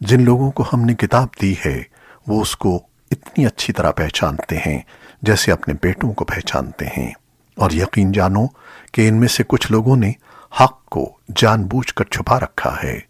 جن لوگوں کو ہم نے کتاب دی ہے، وہ اس کو اتنی اچھی طرح پہچانتے ہیں جیسے اپنے بیٹوں کو پہچانتے ہیں۔ اور یقین جانو کہ ان میں سے کچھ لوگوں نے حق کو جان بوجھ کر چھپا رکھا ہے۔